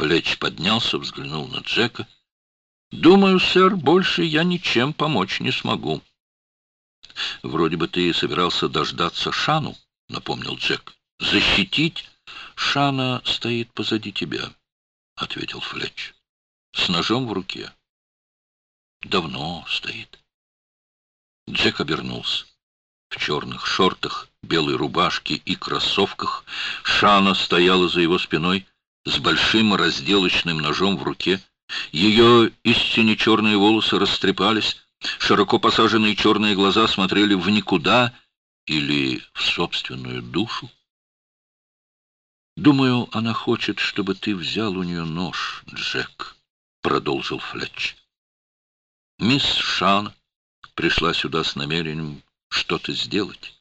Флетч поднялся, взглянул на Джека. «Думаю, сэр, больше я ничем помочь не смогу». «Вроде бы ты собирался дождаться Шану», — напомнил Джек. «Защитить? Шана стоит позади тебя», — ответил Флетч. «С ножом в руке». «Давно стоит». Джек обернулся. В черных шортах, белой рубашке и кроссовках Шана стояла за его спиной с большим разделочным ножом в руке. Ее истинно черные волосы растрепались, широко посаженные черные глаза смотрели в никуда или в собственную душу. «Думаю, она хочет, чтобы ты взял у нее нож, Джек», — продолжил Флетч. «Мисс Шан пришла сюда с намерением что-то сделать.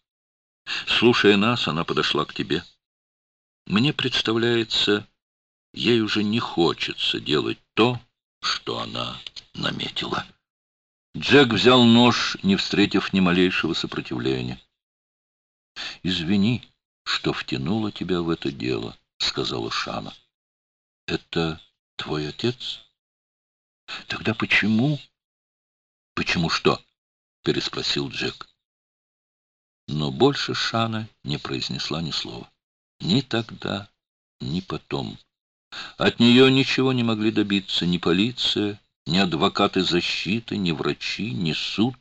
Слушая нас, она подошла к тебе. Мне представляется, ей уже не хочется делать то, что она наметила. Джек взял нож, не встретив ни малейшего сопротивления. «Извини, что втянула тебя в это дело», — сказала Шана. «Это твой отец?» «Тогда почему?» «Почему что?» — переспросил Джек. Но больше Шана не произнесла ни слова. Ни тогда, ни потом. От нее ничего не могли добиться ни полиция, ни адвокаты защиты, ни врачи, ни суд,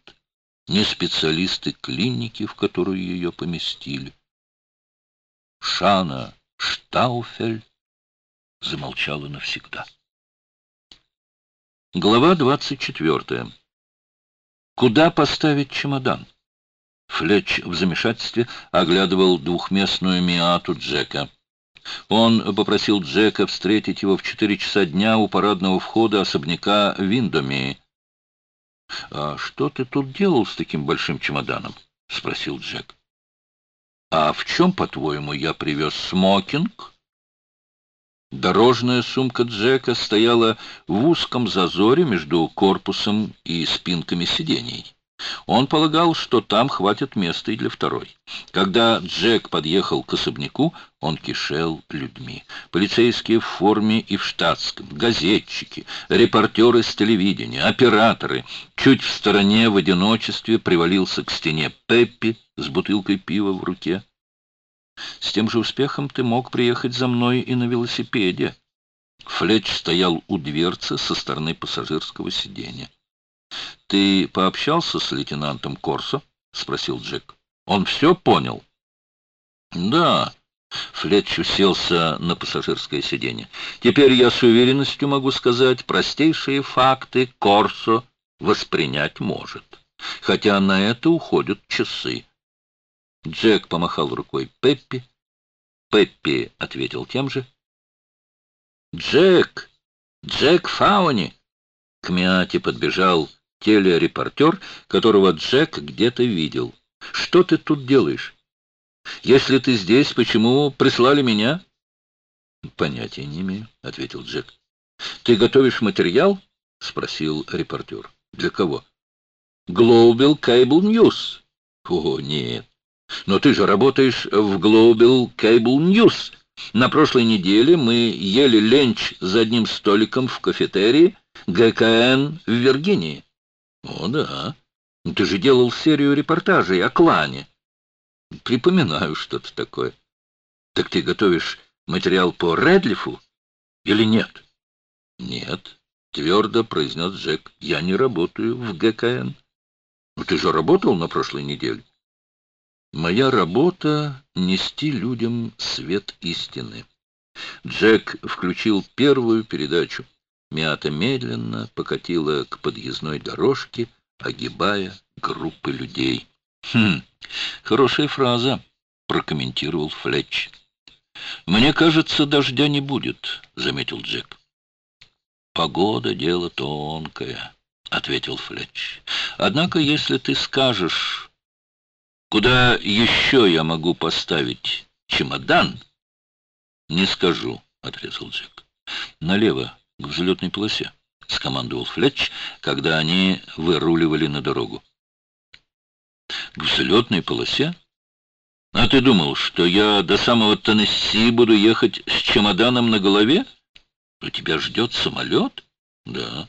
ни специалисты клиники, в которую ее поместили. Шана Штауфель замолчала навсегда. Глава двадцать четвертая. Куда поставить чемодан? Флетч в замешательстве оглядывал двухместную Миату Джека. Он попросил Джека встретить его в четыре часа дня у парадного входа особняка Виндоми. «А что ты тут делал с таким большим чемоданом?» — спросил Джек. «А в чем, по-твоему, я привез смокинг?» Дорожная сумка Джека стояла в узком зазоре между корпусом и спинками сидений. Он полагал, что там хватит места и для второй. Когда Джек подъехал к особняку, он кишел людьми. Полицейские в форме и в штатском, газетчики, репортеры с телевидения, операторы. Чуть в стороне в одиночестве привалился к стене Пеппи с бутылкой пива в руке. С тем же успехом ты мог приехать за мной и на велосипеде. Флетч стоял у дверцы со стороны пассажирского сиденья. «Ты пообщался с лейтенантом Корсо?» — спросил Джек. «Он все понял?» «Да». Флетч уселся на пассажирское сиденье. «Теперь я с уверенностью могу сказать, простейшие факты Корсо воспринять может, хотя на это уходят часы». Джек помахал рукой Пеппи. Пеппи ответил тем же. «Джек! Джек Фауни!» К Миате подбежал телерепортер, которого Джек где-то видел. «Что ты тут делаешь? Если ты здесь, почему прислали меня?» «Понятия не имею», — ответил Джек. «Ты готовишь материал?» — спросил репортер. «Для кого?» «Global Cable News». «О, нет. Но ты же работаешь в Global Cable News. На прошлой неделе мы ели ленч за одним столиком в кафетерии ГКН в Виргинии. О, да. Ты же делал серию репортажей о клане. Припоминаю что-то такое. Так ты готовишь материал по Редлифу или нет? Нет, твердо произнес Джек. Я не работаю в ГКН. Ну ты же работал на прошлой неделе. Моя работа — нести людям свет истины. Джек включил первую передачу. Мята медленно покатила к подъездной дорожке, огибая группы людей. «Хм, хорошая фраза», — прокомментировал Флетч. «Мне кажется, дождя не будет», — заметил Джек. «Погода — дело тонкое», — ответил Флетч. «Однако, если ты скажешь, куда еще я могу поставить чемодан?» «Не скажу», — отрезал Джек. «Налево, к взлетной полосе», — скомандовал Флетч, когда они выруливали на дорогу. «К взлетной полосе? А ты думал, что я до самого Теннесси буду ехать с чемоданом на голове?» Но тебя ждет самолет? Да.